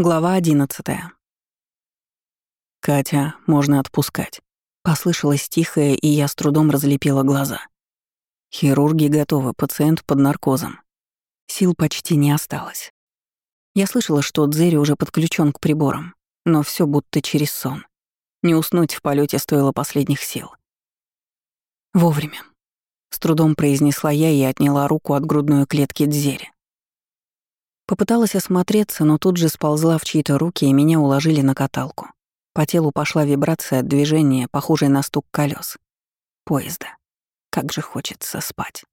Глава одиннадцатая. «Катя, можно отпускать». Послышалось тихое, и я с трудом разлепила глаза. Хирурги готовы, пациент под наркозом. Сил почти не осталось. Я слышала, что Дзери уже подключен к приборам, но все будто через сон. Не уснуть в полете стоило последних сил. Вовремя. С трудом произнесла я и отняла руку от грудной клетки Дзери. Попыталась осмотреться, но тут же сползла в чьи-то руки, и меня уложили на каталку. По телу пошла вибрация от движения, похожая на стук колес. Поезда. Как же хочется спать.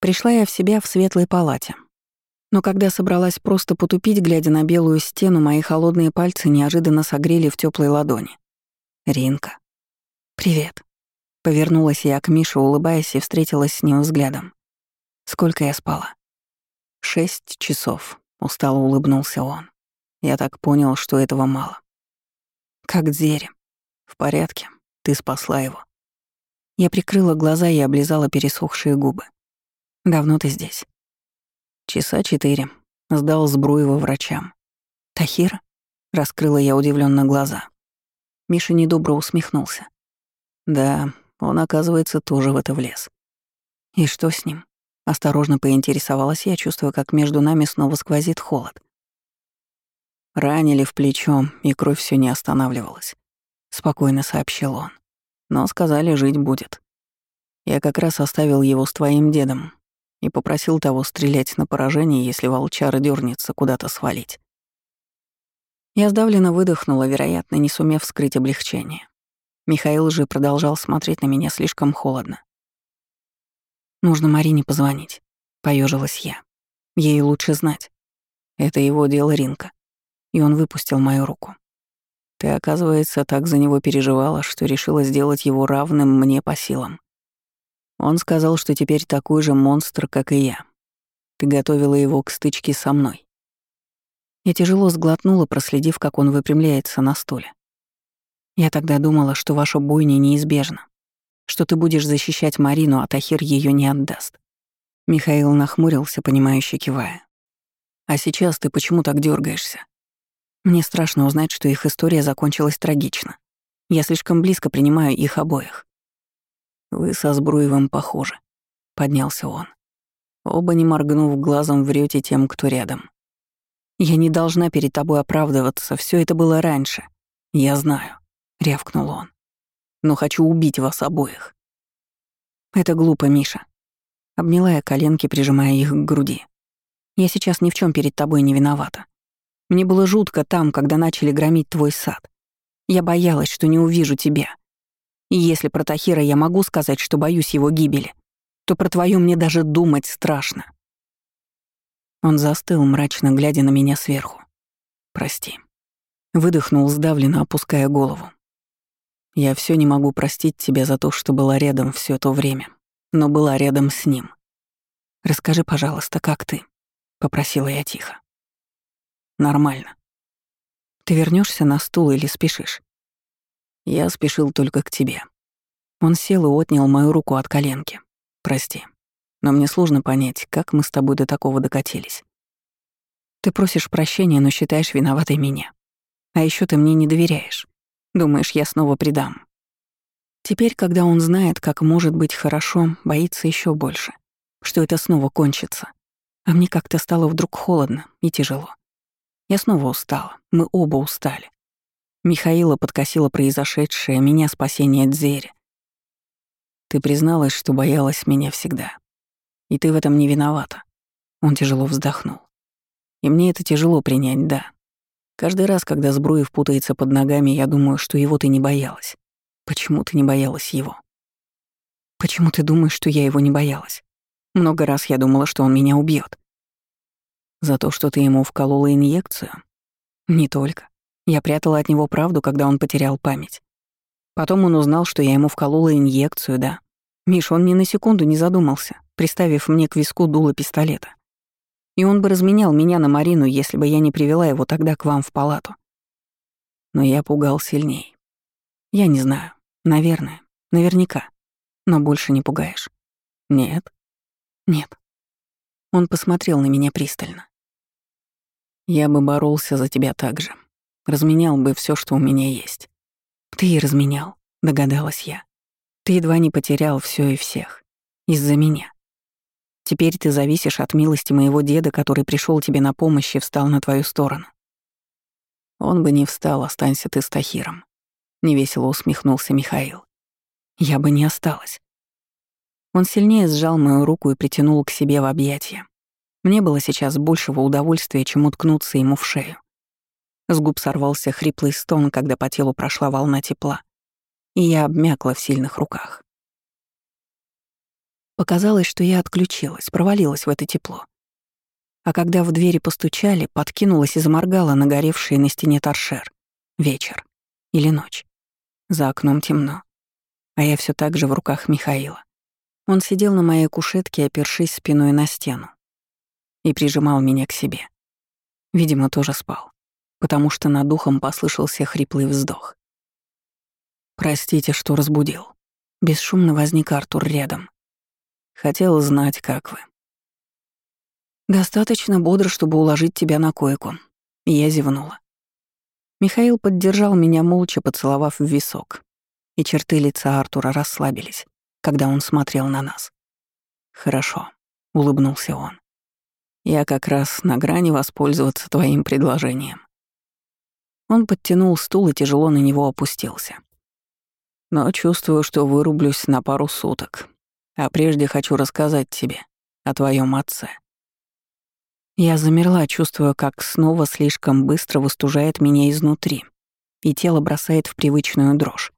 Пришла я в себя в светлой палате. Но когда собралась просто потупить, глядя на белую стену, мои холодные пальцы неожиданно согрели в теплой ладони. Ринка. «Привет». Повернулась я к Мише, улыбаясь, и встретилась с ним взглядом. Сколько я спала? «Шесть часов», — устало улыбнулся он. Я так понял, что этого мало. «Как Дзери. В порядке. Ты спасла его». Я прикрыла глаза и облизала пересохшие губы. «Давно ты здесь?» «Часа четыре. Сдал Сбруева врачам». «Тахир?» — раскрыла я удивленно глаза. Миша недобро усмехнулся. «Да, он, оказывается, тоже в это влез». «И что с ним?» Осторожно поинтересовалась я, чувствуя, как между нами снова сквозит холод. Ранили в плечо, и кровь все не останавливалась. Спокойно сообщил он. Но сказали, жить будет. Я как раз оставил его с твоим дедом и попросил того стрелять на поражение, если волчар дернется куда-то свалить. Я сдавленно выдохнула, вероятно, не сумев скрыть облегчение. Михаил же продолжал смотреть на меня слишком холодно. Нужно Марине позвонить. Поежилась я. Ей лучше знать. Это его дело Ринка. И он выпустил мою руку. Ты, оказывается, так за него переживала, что решила сделать его равным мне по силам. Он сказал, что теперь такой же монстр, как и я. Ты готовила его к стычке со мной. Я тяжело сглотнула, проследив, как он выпрямляется на стуле. Я тогда думала, что ваша бойня неизбежна что ты будешь защищать Марину, а Тахир ее не отдаст. Михаил нахмурился, понимающе кивая. А сейчас ты почему так дергаешься? Мне страшно узнать, что их история закончилась трагично. Я слишком близко принимаю их обоих. Вы со Сбруевым похожи, поднялся он. Оба не моргнув глазом врете тем, кто рядом. Я не должна перед тобой оправдываться, все это было раньше. Я знаю, рявкнул он но хочу убить вас обоих. Это глупо, Миша. Обняла я коленки, прижимая их к груди. Я сейчас ни в чем перед тобой не виновата. Мне было жутко там, когда начали громить твой сад. Я боялась, что не увижу тебя. И если про Тахира я могу сказать, что боюсь его гибели, то про твою мне даже думать страшно. Он застыл, мрачно глядя на меня сверху. «Прости». Выдохнул сдавленно, опуская голову. Я все не могу простить тебя за то, что была рядом все то время, но была рядом с ним. Расскажи, пожалуйста, как ты? попросила я тихо. Нормально. Ты вернешься на стул или спешишь? Я спешил только к тебе. Он сел и отнял мою руку от коленки. Прости, но мне сложно понять, как мы с тобой до такого докатились. Ты просишь прощения, но считаешь виноватой меня. А еще ты мне не доверяешь. Думаешь, я снова предам?» Теперь, когда он знает, как может быть хорошо, боится еще больше, что это снова кончится. А мне как-то стало вдруг холодно и тяжело. Я снова устала, мы оба устали. Михаила подкосила произошедшее, меня спасение Дзери. Ты призналась, что боялась меня всегда. И ты в этом не виновата. Он тяжело вздохнул. И мне это тяжело принять, да. Каждый раз, когда Збруев путается под ногами, я думаю, что его ты не боялась. Почему ты не боялась его? Почему ты думаешь, что я его не боялась? Много раз я думала, что он меня убьет. За то, что ты ему вколола инъекцию? Не только. Я прятала от него правду, когда он потерял память. Потом он узнал, что я ему вколола инъекцию, да. Миш, он ни на секунду не задумался, приставив мне к виску дуло пистолета. И он бы разменял меня на Марину, если бы я не привела его тогда к вам в палату. Но я пугал сильней. Я не знаю. Наверное. Наверняка. Но больше не пугаешь. Нет. Нет. Он посмотрел на меня пристально. Я бы боролся за тебя так же. Разменял бы все, что у меня есть. Ты и разменял, догадалась я. Ты едва не потерял все и всех. Из-за меня. Теперь ты зависишь от милости моего деда, который пришел тебе на помощь и встал на твою сторону. Он бы не встал, останься ты с Тахиром. Невесело усмехнулся Михаил. Я бы не осталась. Он сильнее сжал мою руку и притянул к себе в объятия. Мне было сейчас большего удовольствия, чем уткнуться ему в шею. С губ сорвался хриплый стон, когда по телу прошла волна тепла, и я обмякла в сильных руках. Показалось, что я отключилась, провалилась в это тепло. А когда в двери постучали, подкинулась и заморгала на горевший на стене торшер. Вечер. Или ночь. За окном темно. А я все так же в руках Михаила. Он сидел на моей кушетке, опершись спиной на стену. И прижимал меня к себе. Видимо, тоже спал, потому что над духом послышался хриплый вздох. «Простите, что разбудил». Бесшумно возник Артур рядом. Хотел знать, как вы. Достаточно бодро, чтобы уложить тебя на койку. Я зевнула. Михаил поддержал меня, молча поцеловав в висок. И черты лица Артура расслабились, когда он смотрел на нас. «Хорошо», — улыбнулся он. «Я как раз на грани воспользоваться твоим предложением». Он подтянул стул и тяжело на него опустился. «Но чувствую, что вырублюсь на пару суток. А прежде хочу рассказать тебе о твоем отце». Я замерла, чувствуя, как снова слишком быстро выстужает меня изнутри, и тело бросает в привычную дрожь.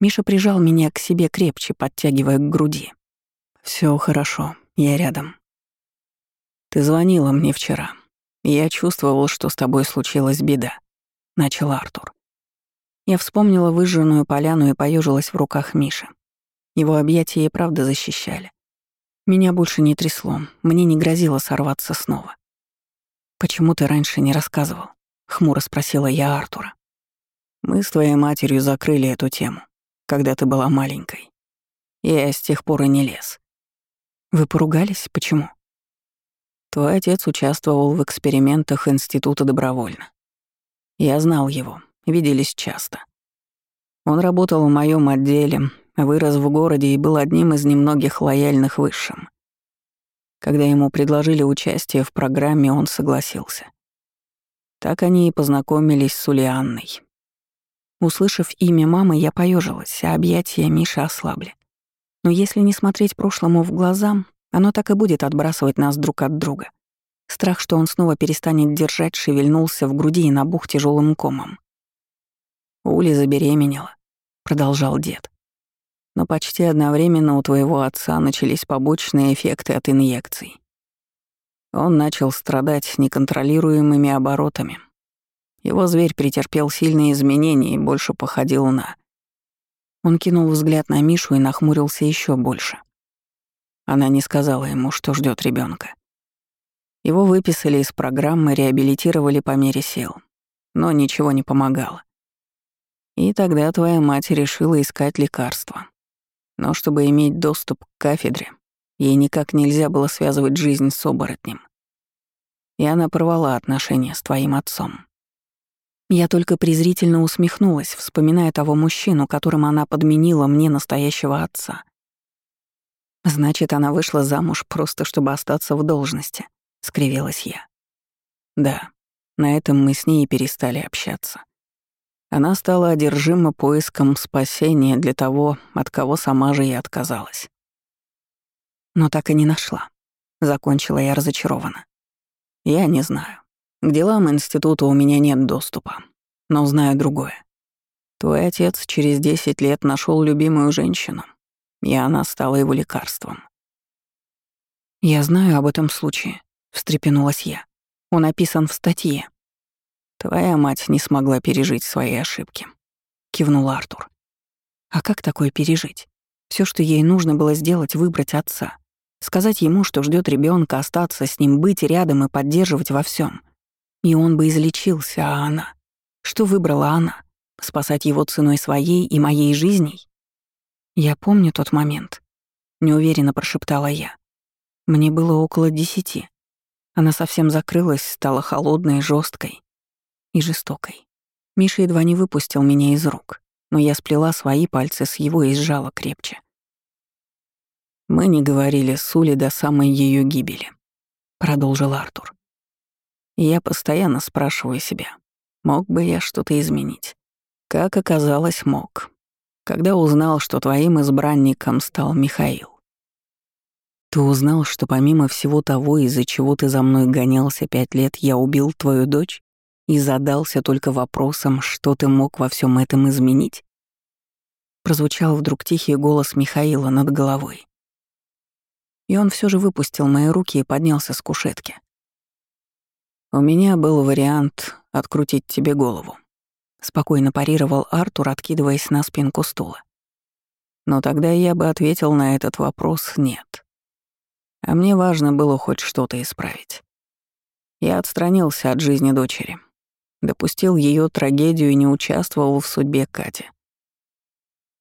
Миша прижал меня к себе крепче, подтягивая к груди. Все хорошо, я рядом. Ты звонила мне вчера. Я чувствовал, что с тобой случилась беда, начал Артур. Я вспомнила выжженную поляну и поежилась в руках Миши. Его объятия и правда защищали. Меня больше не трясло, мне не грозило сорваться снова. «Почему ты раньше не рассказывал?» — хмуро спросила я Артура. «Мы с твоей матерью закрыли эту тему, когда ты была маленькой. Я с тех пор и не лез». «Вы поругались? Почему?» Твой отец участвовал в экспериментах института добровольно. Я знал его, виделись часто. Он работал в моем отделе, Вырос в городе и был одним из немногих лояльных высшим. Когда ему предложили участие в программе, он согласился. Так они и познакомились с Улианной. Услышав имя мамы, я поежилась, а объятия Миши ослабли. Но если не смотреть прошлому в глаза, оно так и будет отбрасывать нас друг от друга. Страх, что он снова перестанет держать, шевельнулся в груди и набух тяжелым комом. «Ули забеременела», — продолжал дед. Но почти одновременно у твоего отца начались побочные эффекты от инъекций. Он начал страдать неконтролируемыми оборотами. Его зверь претерпел сильные изменения и больше походил на... Он кинул взгляд на Мишу и нахмурился еще больше. Она не сказала ему, что ждет ребенка. Его выписали из программы, реабилитировали по мере сил. Но ничего не помогало. И тогда твоя мать решила искать лекарства. Но чтобы иметь доступ к кафедре, ей никак нельзя было связывать жизнь с оборотнем. И она порвала отношения с твоим отцом. Я только презрительно усмехнулась, вспоминая того мужчину, которым она подменила мне настоящего отца. «Значит, она вышла замуж просто, чтобы остаться в должности», — скривилась я. «Да, на этом мы с ней перестали общаться. Она стала одержима поиском спасения для того, от кого сама же и отказалась. Но так и не нашла. Закончила я разочарованно. Я не знаю. К делам института у меня нет доступа. Но знаю другое. Твой отец через 10 лет нашел любимую женщину, и она стала его лекарством. «Я знаю об этом случае», — встрепенулась я. «Он описан в статье». Твоя мать не смогла пережить свои ошибки, кивнул Артур. А как такое пережить? Все, что ей нужно было сделать, выбрать отца, сказать ему, что ждет ребенка, остаться с ним, быть рядом и поддерживать во всем. И он бы излечился, а она? Что выбрала она? Спасать его ценой своей и моей жизней? Я помню тот момент. Неуверенно прошептала я. Мне было около десяти. Она совсем закрылась, стала холодной, жесткой и жестокой. Миша едва не выпустил меня из рук, но я сплела свои пальцы с его и сжала крепче. «Мы не говорили с Ули до самой ее гибели», — продолжил Артур. И я постоянно спрашиваю себя, мог бы я что-то изменить? Как оказалось, мог. Когда узнал, что твоим избранником стал Михаил. Ты узнал, что помимо всего того, из-за чего ты за мной гонялся пять лет, я убил твою дочь? И задался только вопросом, что ты мог во всем этом изменить? Прозвучал вдруг тихий голос Михаила над головой. И он все же выпустил мои руки и поднялся с кушетки. «У меня был вариант открутить тебе голову», — спокойно парировал Артур, откидываясь на спинку стула. «Но тогда я бы ответил на этот вопрос «нет». А мне важно было хоть что-то исправить. Я отстранился от жизни дочери, допустил ее трагедию и не участвовал в судьбе Кати.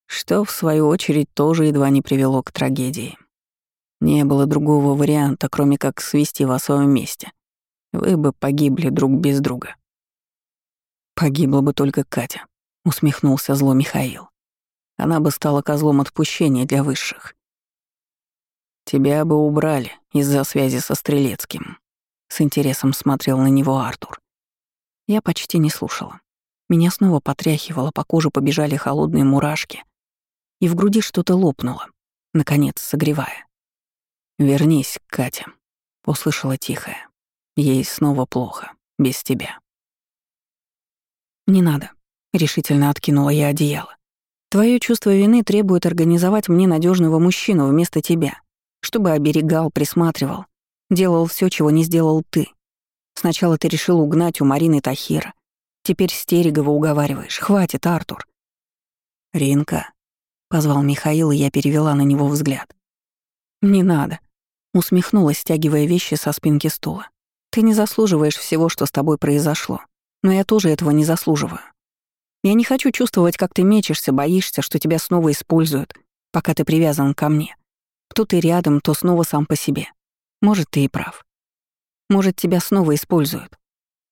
Что, в свою очередь, тоже едва не привело к трагедии. Не было другого варианта, кроме как свести вас в своем месте. Вы бы погибли друг без друга. Погибла бы только Катя, усмехнулся зло Михаил. Она бы стала козлом отпущения для высших. «Тебя бы убрали из-за связи со Стрелецким», — с интересом смотрел на него Артур. Я почти не слушала. Меня снова потряхивало, по коже побежали холодные мурашки, и в груди что-то лопнуло, наконец согревая. «Вернись, Катя», — услышала тихая. «Ей снова плохо, без тебя». «Не надо», — решительно откинула я одеяло. «Твое чувство вины требует организовать мне надежного мужчину вместо тебя чтобы оберегал, присматривал, делал все, чего не сделал ты. Сначала ты решил угнать у Марины Тахира. Теперь Стерегова уговариваешь. Хватит, Артур. «Ринка», — позвал Михаил, и я перевела на него взгляд. «Не надо», — усмехнулась, стягивая вещи со спинки стула. «Ты не заслуживаешь всего, что с тобой произошло. Но я тоже этого не заслуживаю. Я не хочу чувствовать, как ты мечешься, боишься, что тебя снова используют, пока ты привязан ко мне. То ты рядом, то снова сам по себе. Может, ты и прав. Может, тебя снова используют.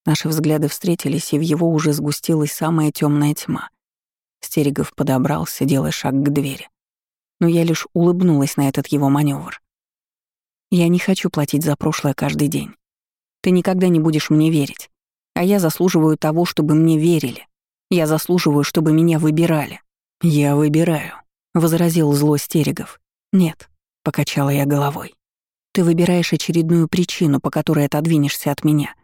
Наши взгляды встретились, и в его уже сгустилась самая темная тьма. Стерегов подобрался, делая шаг к двери. Но я лишь улыбнулась на этот его маневр. Я не хочу платить за прошлое каждый день. Ты никогда не будешь мне верить. А я заслуживаю того, чтобы мне верили. Я заслуживаю, чтобы меня выбирали. Я выбираю, — возразил зло Стерегов. Нет, — покачала я головой. «Ты выбираешь очередную причину, по которой отодвинешься от меня.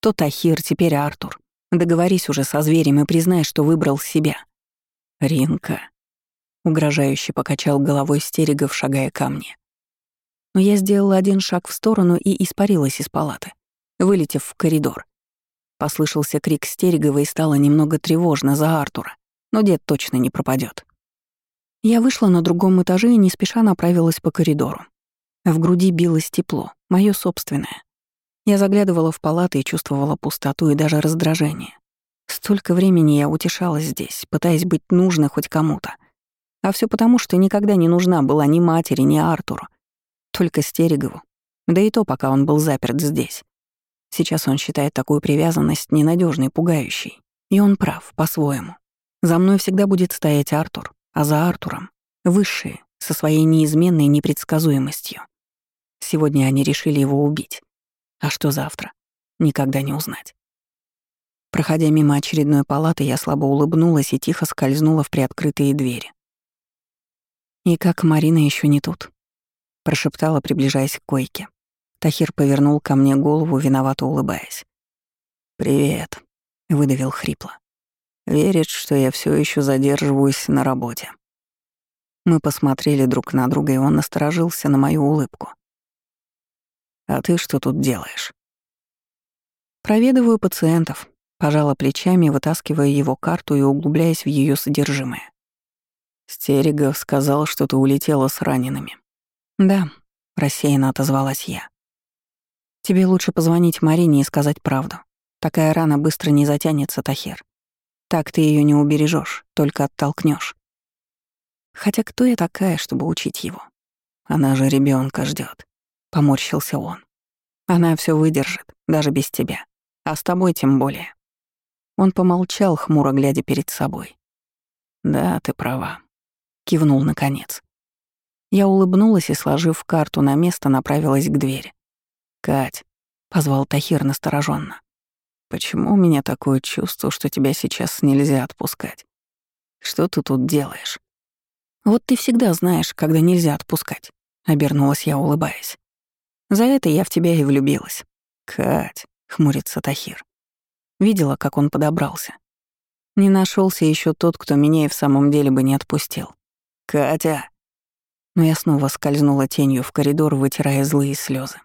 То Тахир, теперь Артур. Договорись уже со зверем и признай, что выбрал себя». «Ринка», — угрожающе покачал головой Стерегов, шагая ко мне. Но я сделала один шаг в сторону и испарилась из палаты, вылетев в коридор. Послышался крик Стерегова и стало немного тревожно за Артура, но дед точно не пропадет. Я вышла на другом этаже и не спеша направилась по коридору. В груди билось тепло, мое собственное. Я заглядывала в палаты и чувствовала пустоту и даже раздражение. Столько времени я утешалась здесь, пытаясь быть нужной хоть кому-то. А все потому, что никогда не нужна была ни матери, ни Артуру. Только Стерегову. Да и то, пока он был заперт здесь. Сейчас он считает такую привязанность ненадежной, пугающей. И он прав, по-своему. За мной всегда будет стоять Артур, а за Артуром — высшие, со своей неизменной непредсказуемостью. Сегодня они решили его убить. А что завтра? Никогда не узнать. Проходя мимо очередной палаты, я слабо улыбнулась и тихо скользнула в приоткрытые двери. «И как Марина еще не тут?» — прошептала, приближаясь к койке. Тахир повернул ко мне голову, виновато улыбаясь. «Привет», — выдавил хрипло. Верит, что я все еще задерживаюсь на работе. Мы посмотрели друг на друга, и он насторожился на мою улыбку. «А ты что тут делаешь?» «Проведываю пациентов», — пожала плечами, вытаскивая его карту и углубляясь в ее содержимое. Стерегов сказал, что ты улетела с ранеными. «Да», — рассеянно отозвалась я. «Тебе лучше позвонить Марине и сказать правду. Такая рана быстро не затянется, Тахир. Так ты ее не убережешь, только оттолкнешь. Хотя кто я такая, чтобы учить его? Она же ребенка ждет. Поморщился он. Она все выдержит, даже без тебя. А с тобой тем более. Он помолчал, хмуро глядя перед собой. «Да, ты права», — кивнул наконец. Я улыбнулась и, сложив карту на место, направилась к двери. «Кать», — позвал Тахир настороженно. «почему у меня такое чувство, что тебя сейчас нельзя отпускать? Что ты тут делаешь?» «Вот ты всегда знаешь, когда нельзя отпускать», — обернулась я, улыбаясь. «За это я в тебя и влюбилась». «Кать», — хмурится Тахир. Видела, как он подобрался. Не нашелся еще тот, кто меня и в самом деле бы не отпустил. «Катя!» Но я снова скользнула тенью в коридор, вытирая злые слезы.